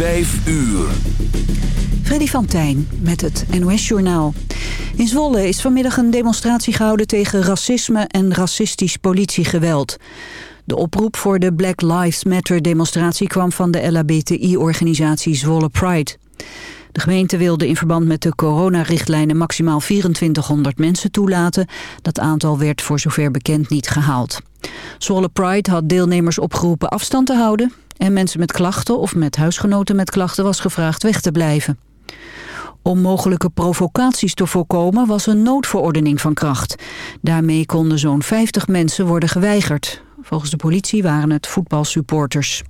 Vijf uur. Freddy van Tijn met het NOS-journaal. In Zwolle is vanmiddag een demonstratie gehouden tegen racisme en racistisch politiegeweld. De oproep voor de Black Lives Matter demonstratie kwam van de LHBTI-organisatie Zwolle Pride. De gemeente wilde in verband met de coronarichtlijnen maximaal 2400 mensen toelaten. Dat aantal werd voor zover bekend niet gehaald. Zwolle Pride had deelnemers opgeroepen afstand te houden... en mensen met klachten of met huisgenoten met klachten was gevraagd weg te blijven. Om mogelijke provocaties te voorkomen was een noodverordening van kracht. Daarmee konden zo'n 50 mensen worden geweigerd. Volgens de politie waren het voetbalsupporters.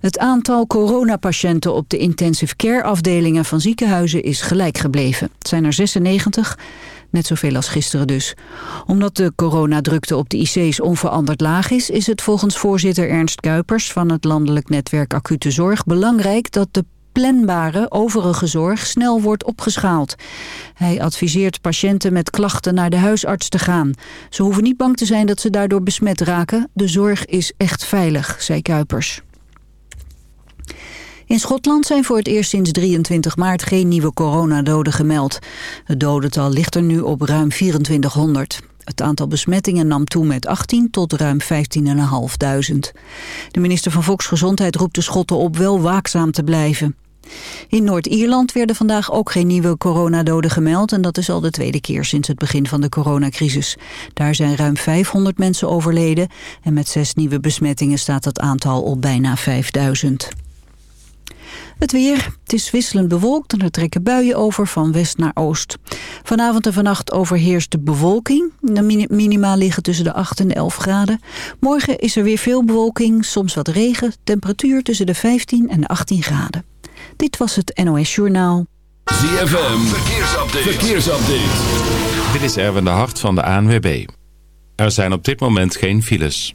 Het aantal coronapatiënten op de intensive care afdelingen van ziekenhuizen is gelijk gebleven. Het zijn er 96, net zoveel als gisteren dus. Omdat de coronadrukte op de IC's onveranderd laag is... is het volgens voorzitter Ernst Kuipers van het Landelijk Netwerk Acute Zorg... belangrijk dat de planbare overige zorg snel wordt opgeschaald. Hij adviseert patiënten met klachten naar de huisarts te gaan. Ze hoeven niet bang te zijn dat ze daardoor besmet raken. De zorg is echt veilig, zei Kuipers. In Schotland zijn voor het eerst sinds 23 maart geen nieuwe coronadoden gemeld. Het dodental ligt er nu op ruim 2400. Het aantal besmettingen nam toe met 18 tot ruim 15.500. De minister van Volksgezondheid roept de Schotten op wel waakzaam te blijven. In Noord-Ierland werden vandaag ook geen nieuwe coronadoden gemeld... en dat is al de tweede keer sinds het begin van de coronacrisis. Daar zijn ruim 500 mensen overleden... en met zes nieuwe besmettingen staat het aantal op bijna 5000. Het weer. Het is wisselend bewolkt en er trekken buien over van west naar oost. Vanavond en vannacht overheerst de bewolking. De minima liggen tussen de 8 en de 11 graden. Morgen is er weer veel bewolking, soms wat regen. Temperatuur tussen de 15 en de 18 graden. Dit was het NOS Journaal. ZFM. Verkeersupdate. Verkeersupdate. Dit is Erwin de Hart van de ANWB. Er zijn op dit moment geen files.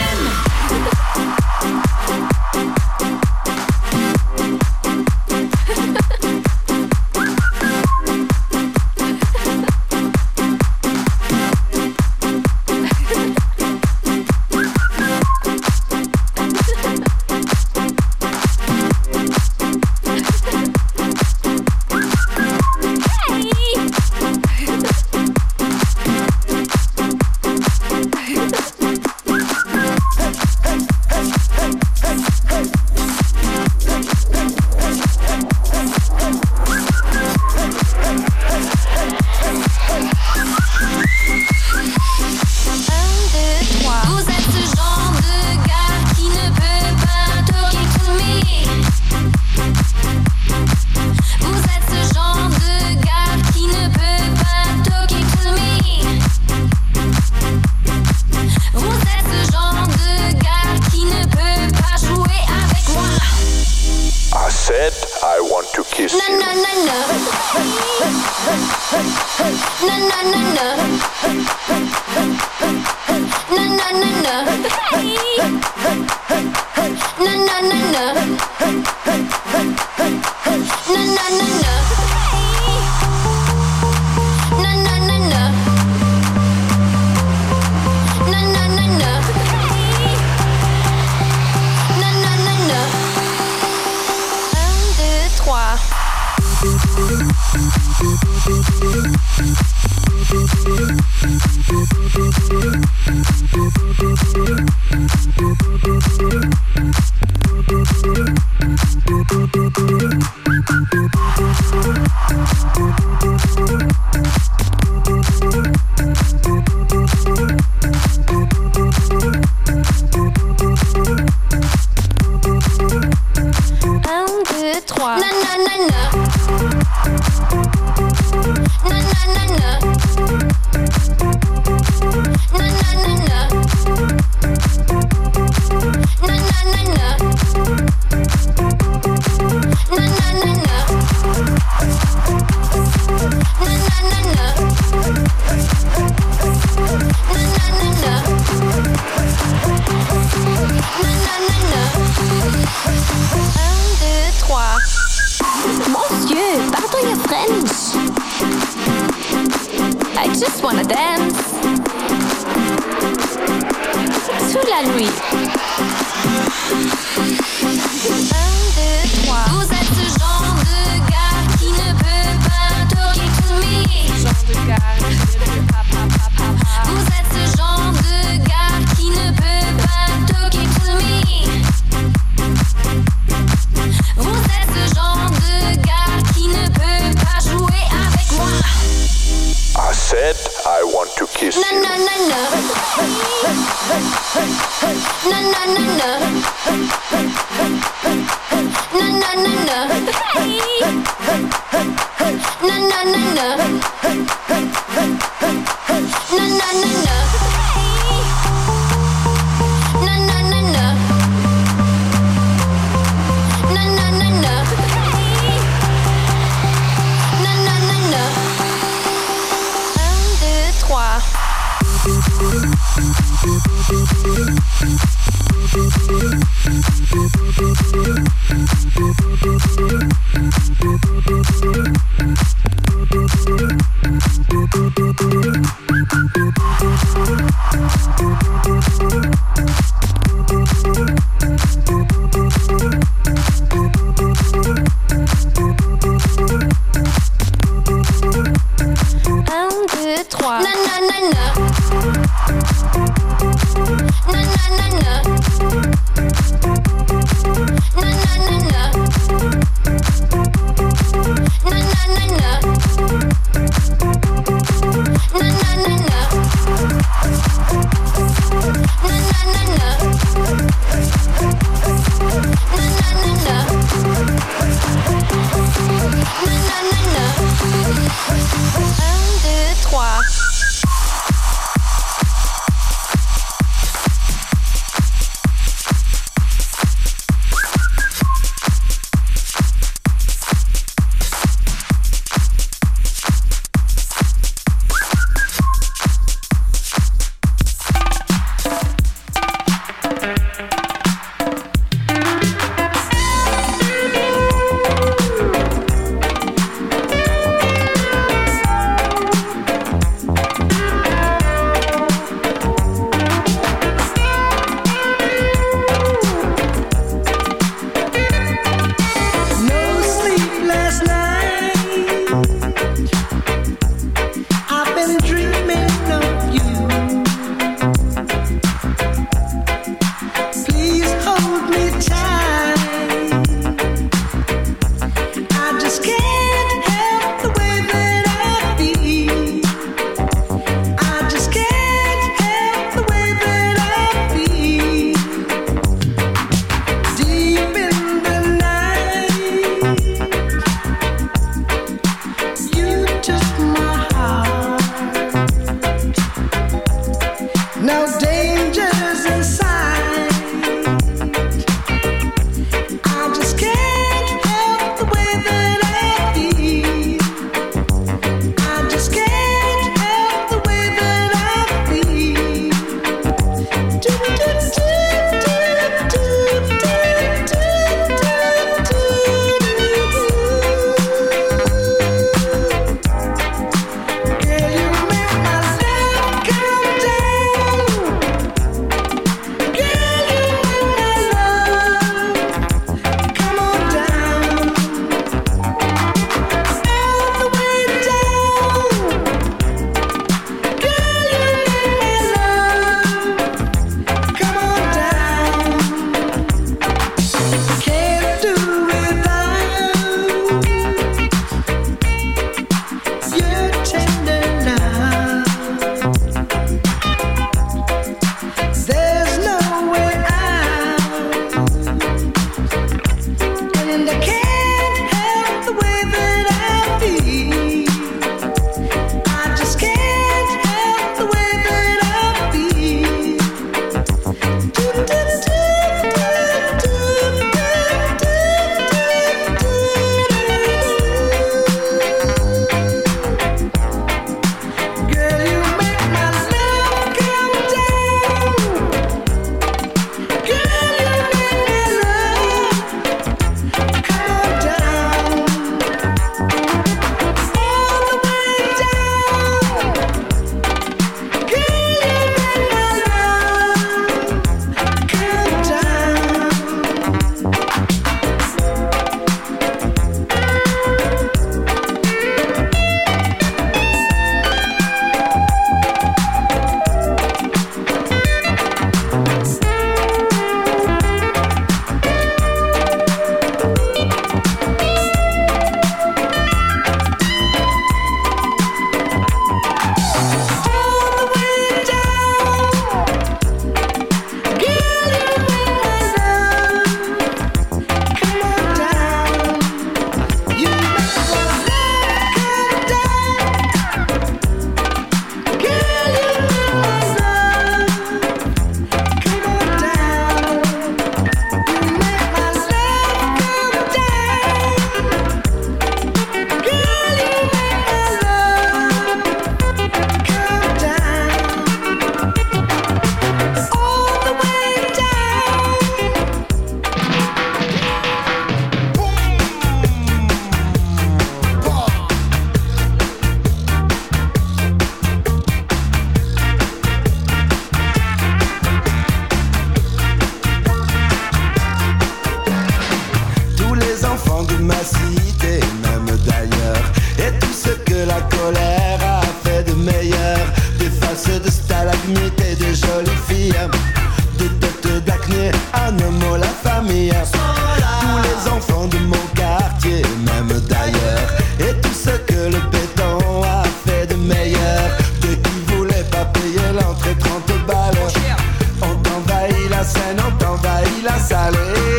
la scène, on t'envahit la salle.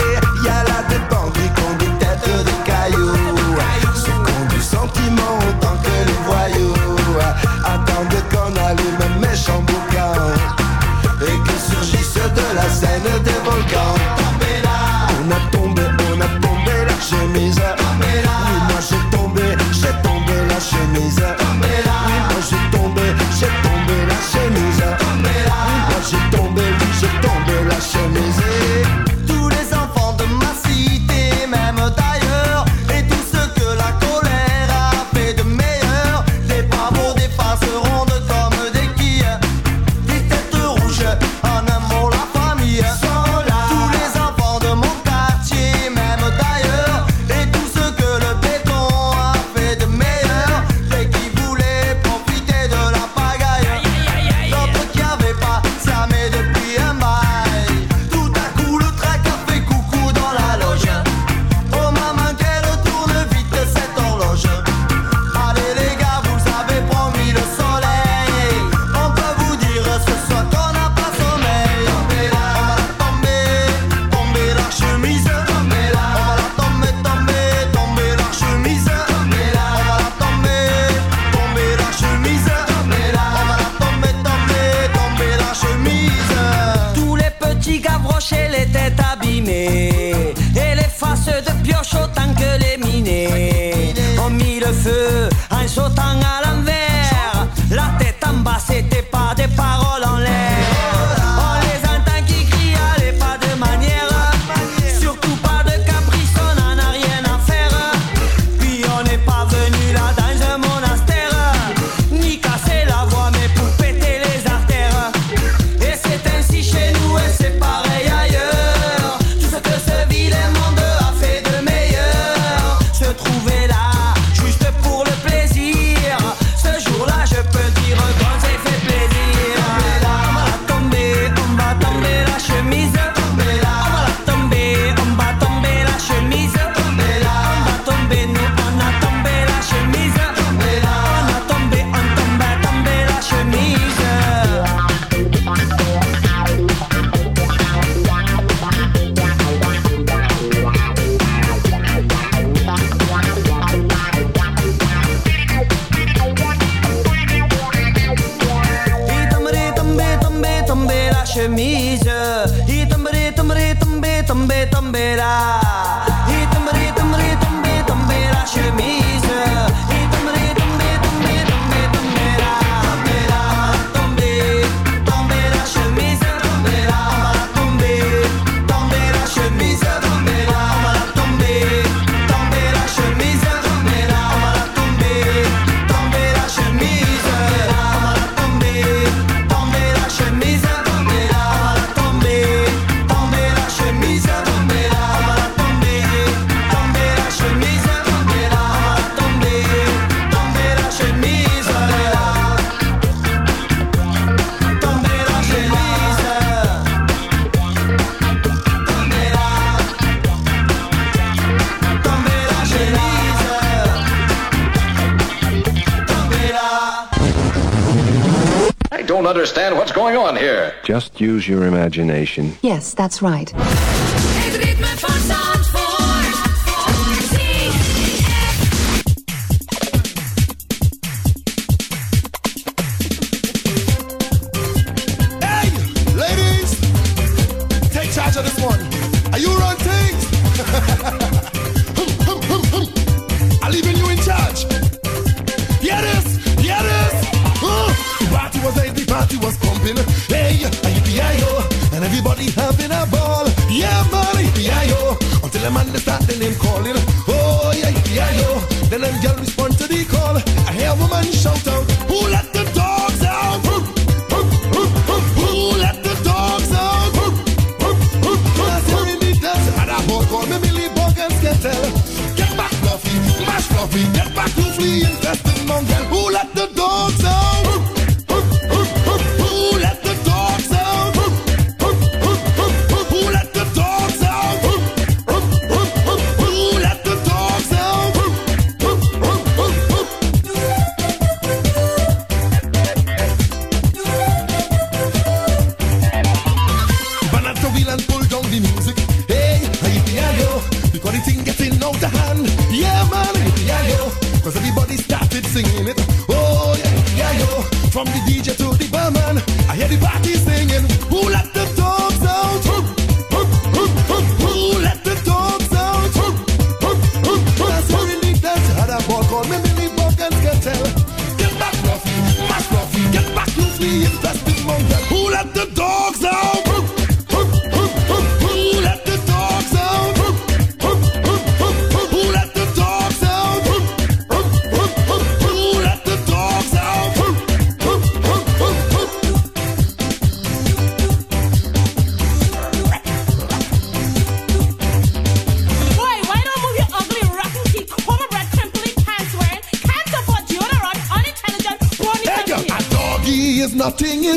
I don't understand what's going on here. Just use your imagination. Yes, that's right.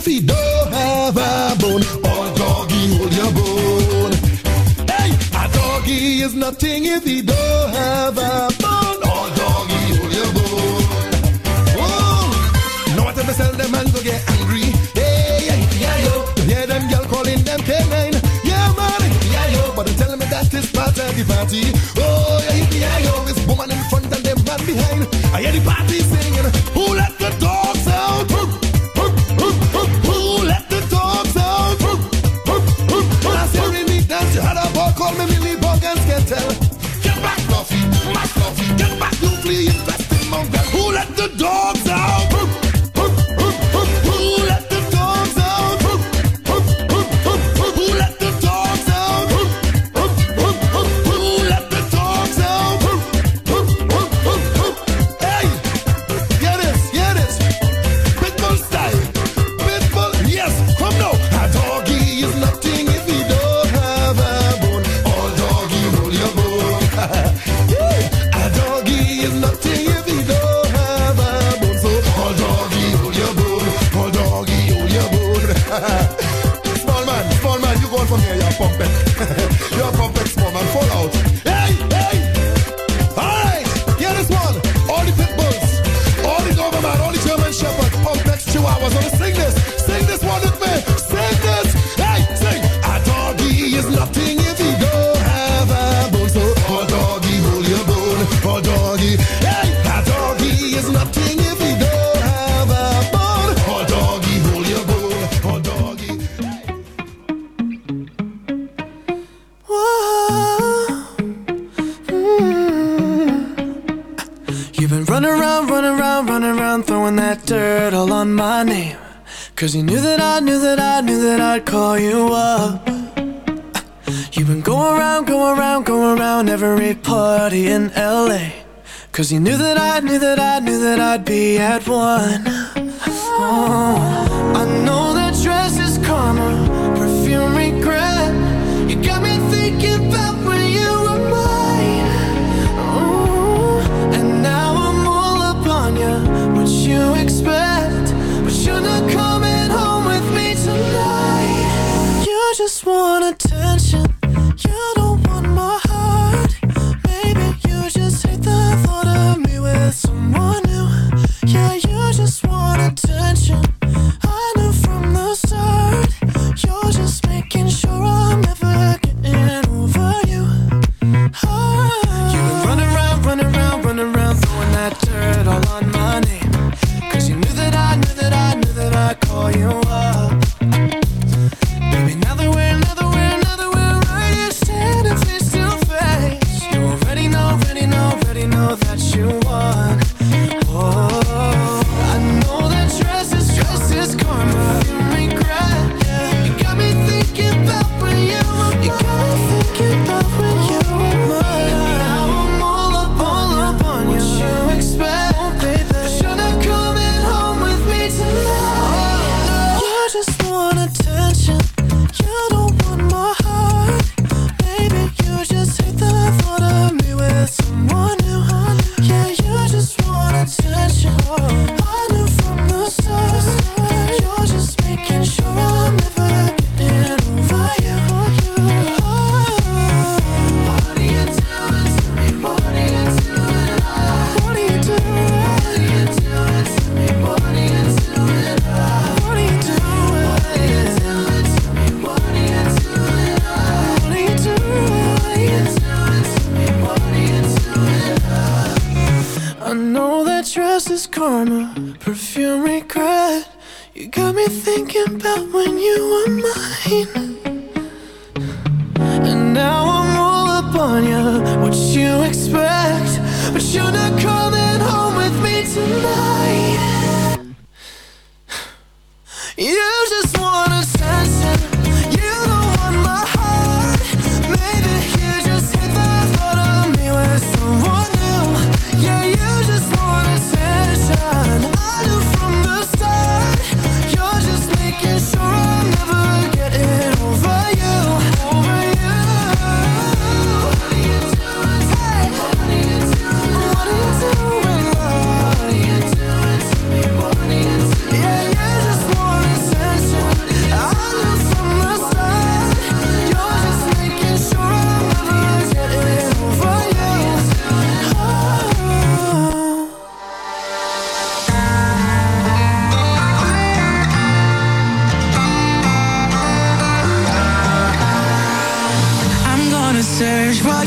If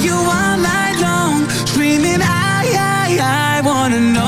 you all night long, screaming I, I, I wanna know.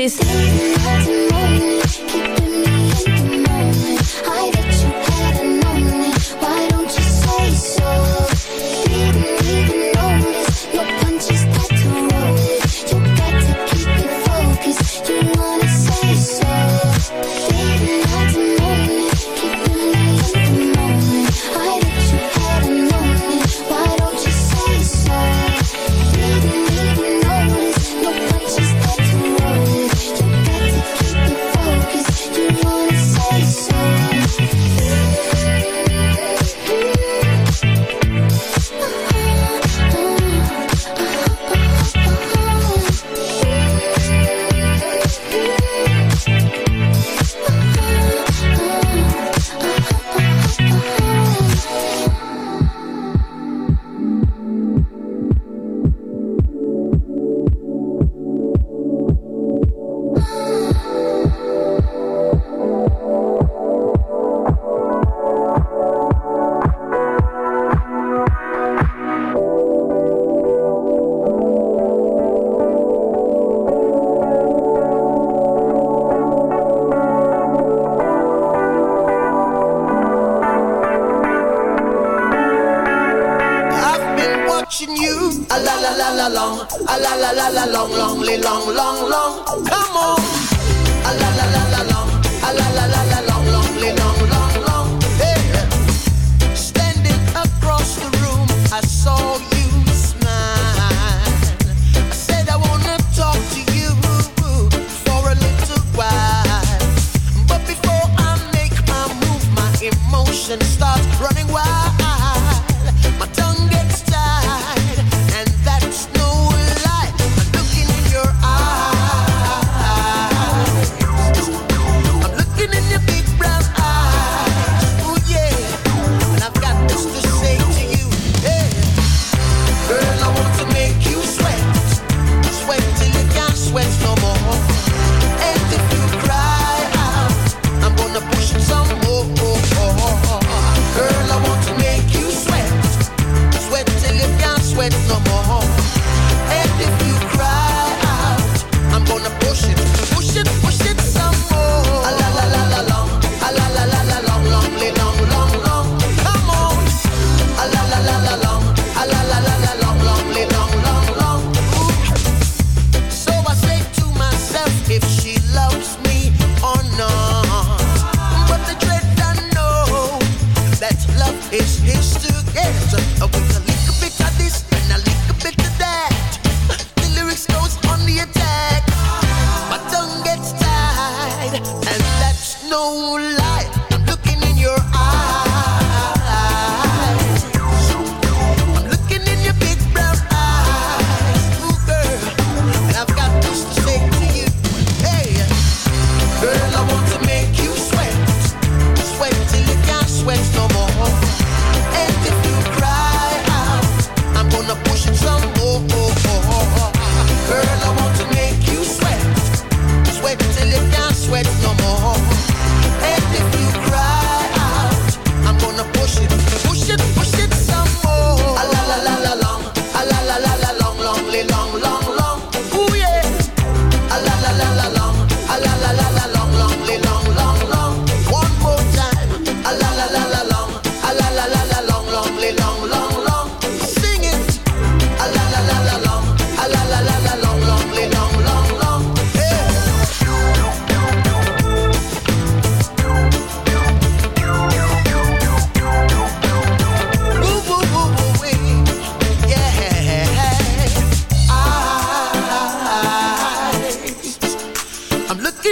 ass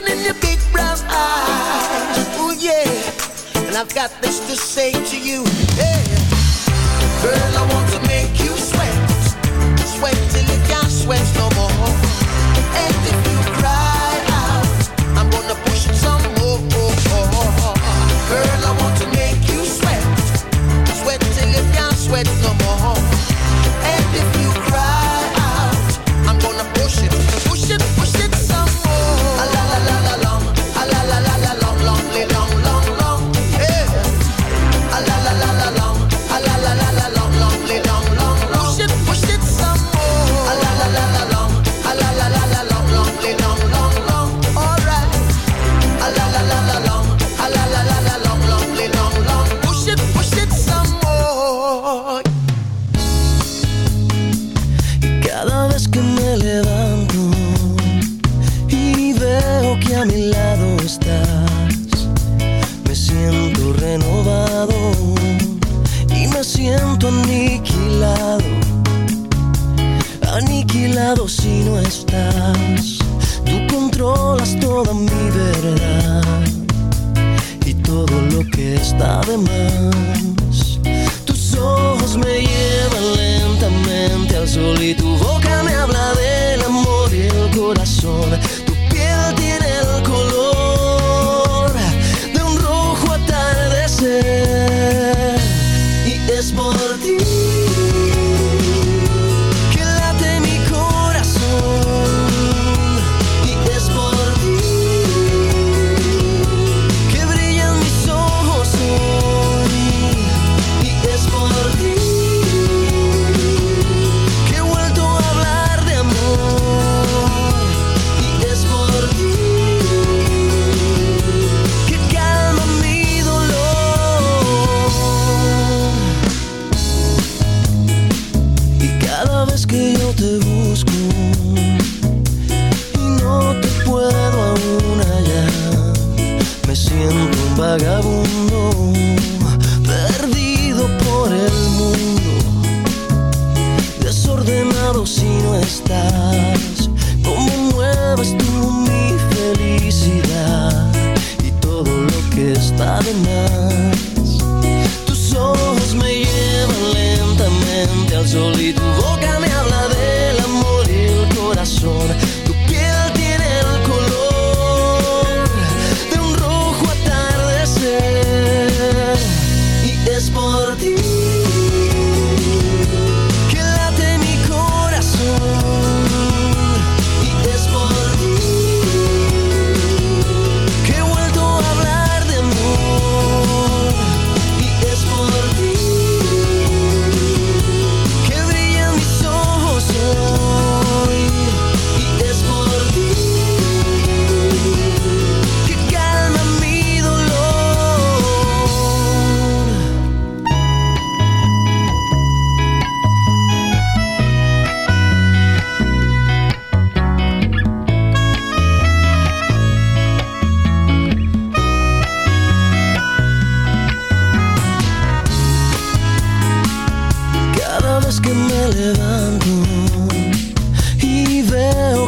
looking in your big brown eyes. oh yeah. And I've got this to say to you. Hey. Girl, I want to make you sweat. Sweat till you can't sweat no more.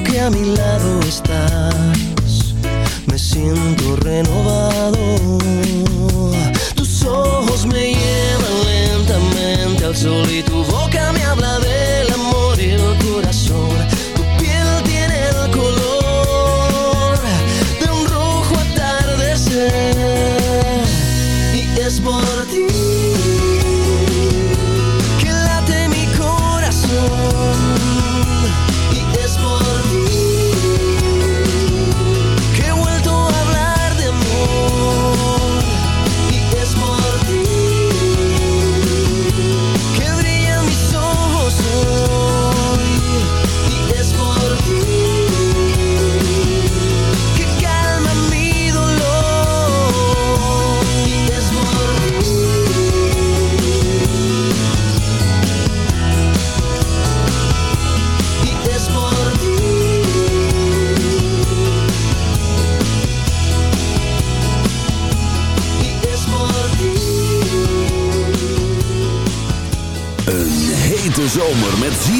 que a mi lado estás, me siento renovado. Tus ojos me llevan lentamente al sol y tu boca me habla de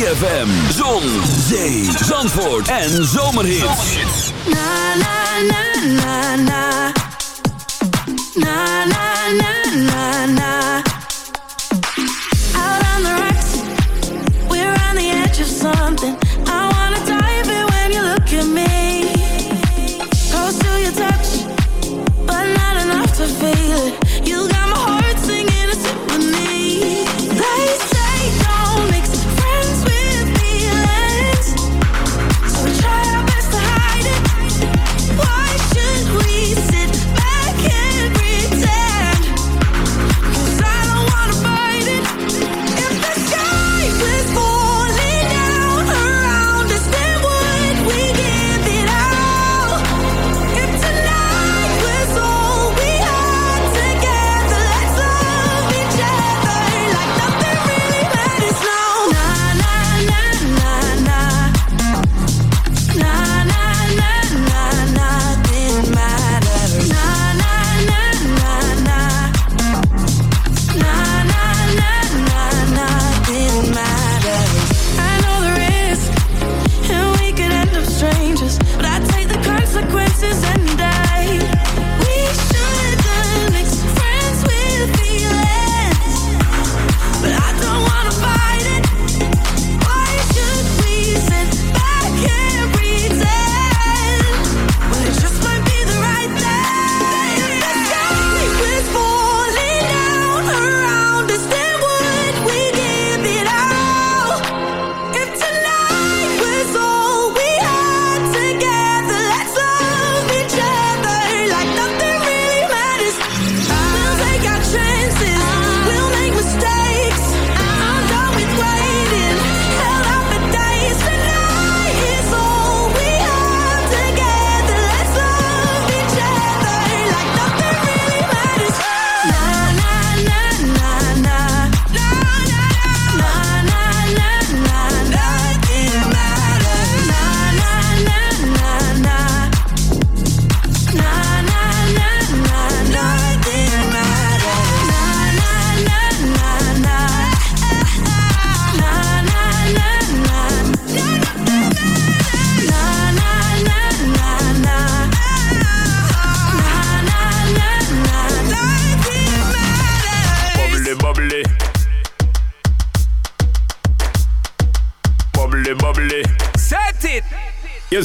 FM, Zon, Zee, Zandvoort en Zomerhits. Na, na, na, na, na.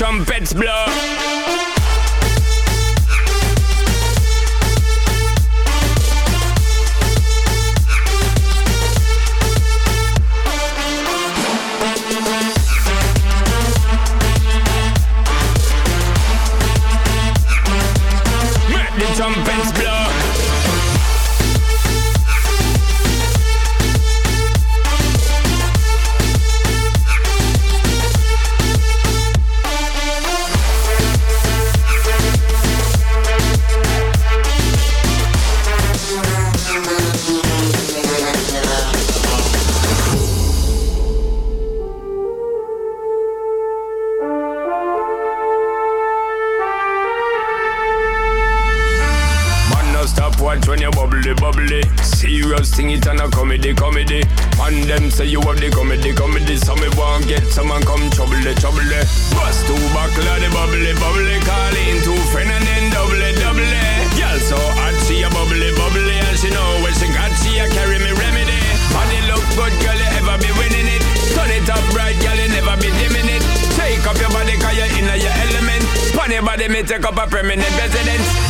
trumpets blow. trouble, eh, trouble. Eh. Bust two buckle of the bubbly, eh, bubbly. Call in two friend and then double, double. Girl so hot, she a bubbly, bubbly. And she know when she got, she a carry me remedy. Money look good, girl, you ever be winning it. Turn it up right, girl, you never be dimming it. Take up your body, cause you're in your element. Pony body, me take up a permanent residence.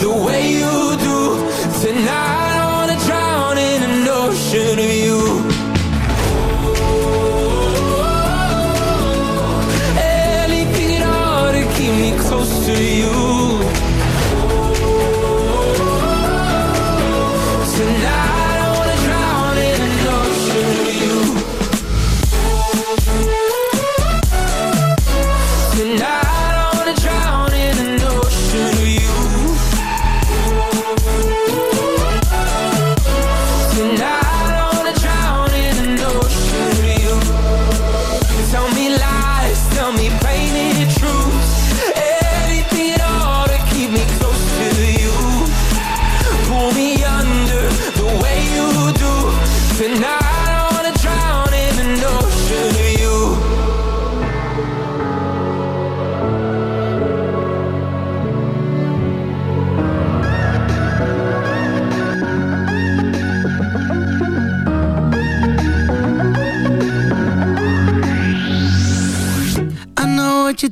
the way you do Tonight I wanna drown in an ocean of you to you.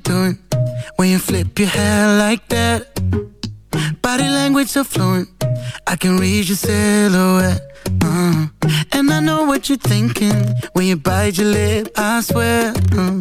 Doing when you flip your hair like that. Body language so fluent, I can read your silhouette. Uh. And I know what you're thinking when you bite your lip. I swear uh,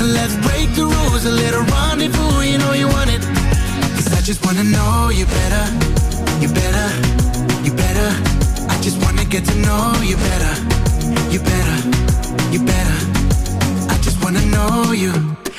Let's break the rules, a little rendezvous. You know you want it. Cause I just wanna know you better, you better, you better. I just wanna get to know you better, you better, you better. I just wanna know you.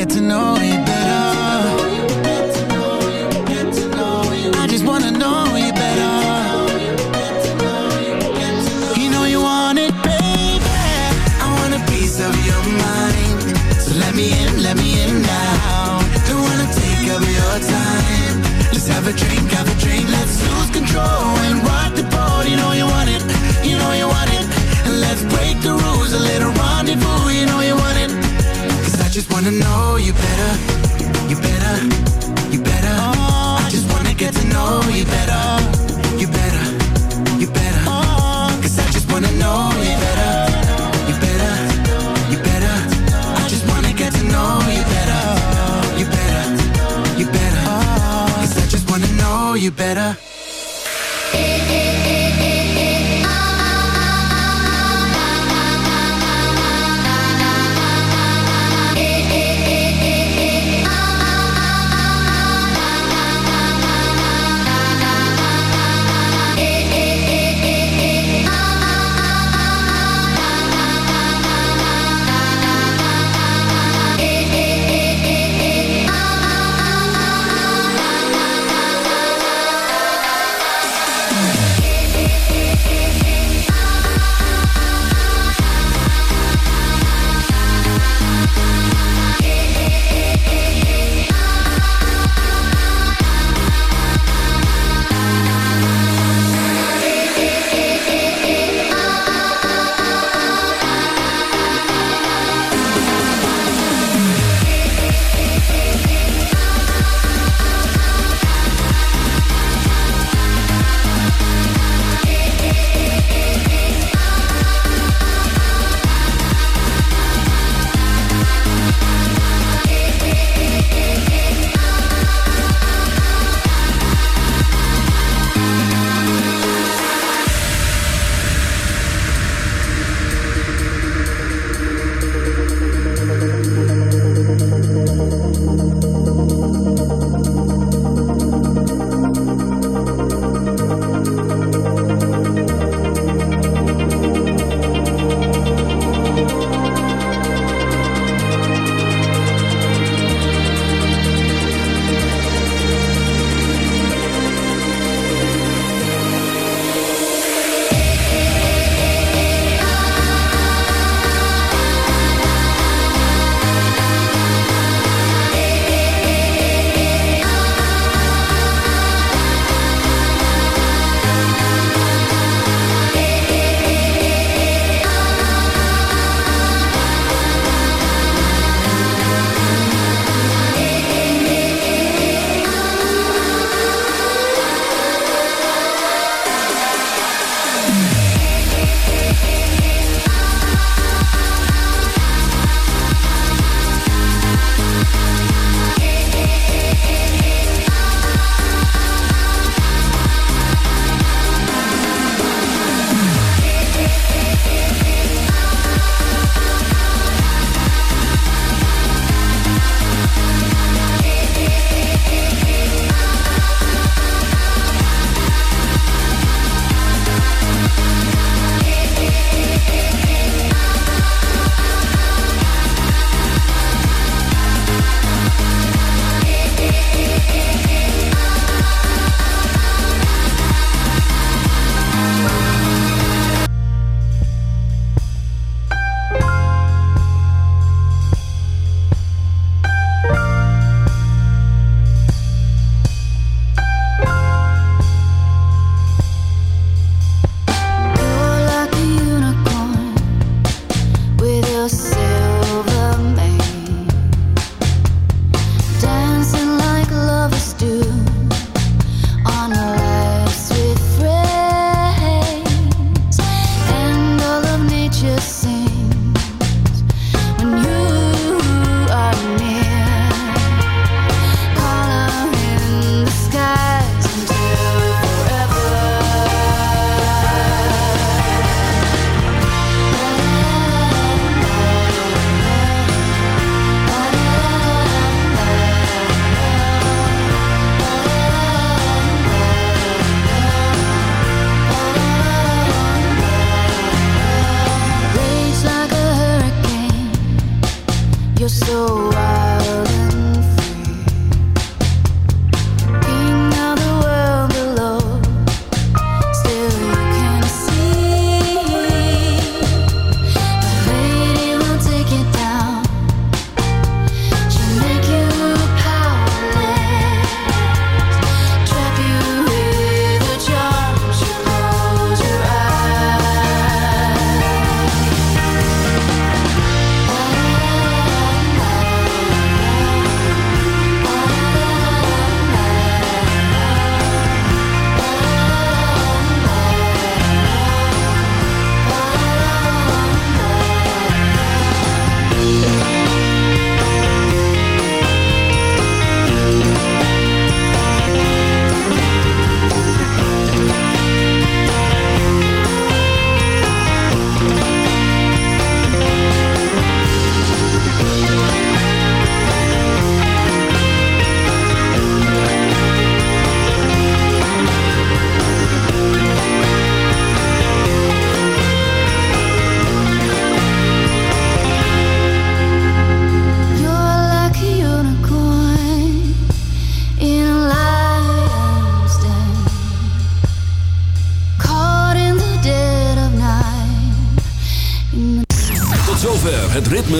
Get to know you better. I just wanna know you better. You know you want it, baby. I want a piece of your mind. So let me in, let me in now. Don't wanna take up your time. Let's have a drink, have a drink. Let's lose control and rock the boat. You know you want it, you know you want it. And let's break the rules, a little rendezvous. Just wanna know you better, you better, you better. I just wanna get to know you better, you better, you better. Cause I just wanna know you better, you better, you better. I just wanna get to know you better, you better, you better. Cause I just wanna know you better.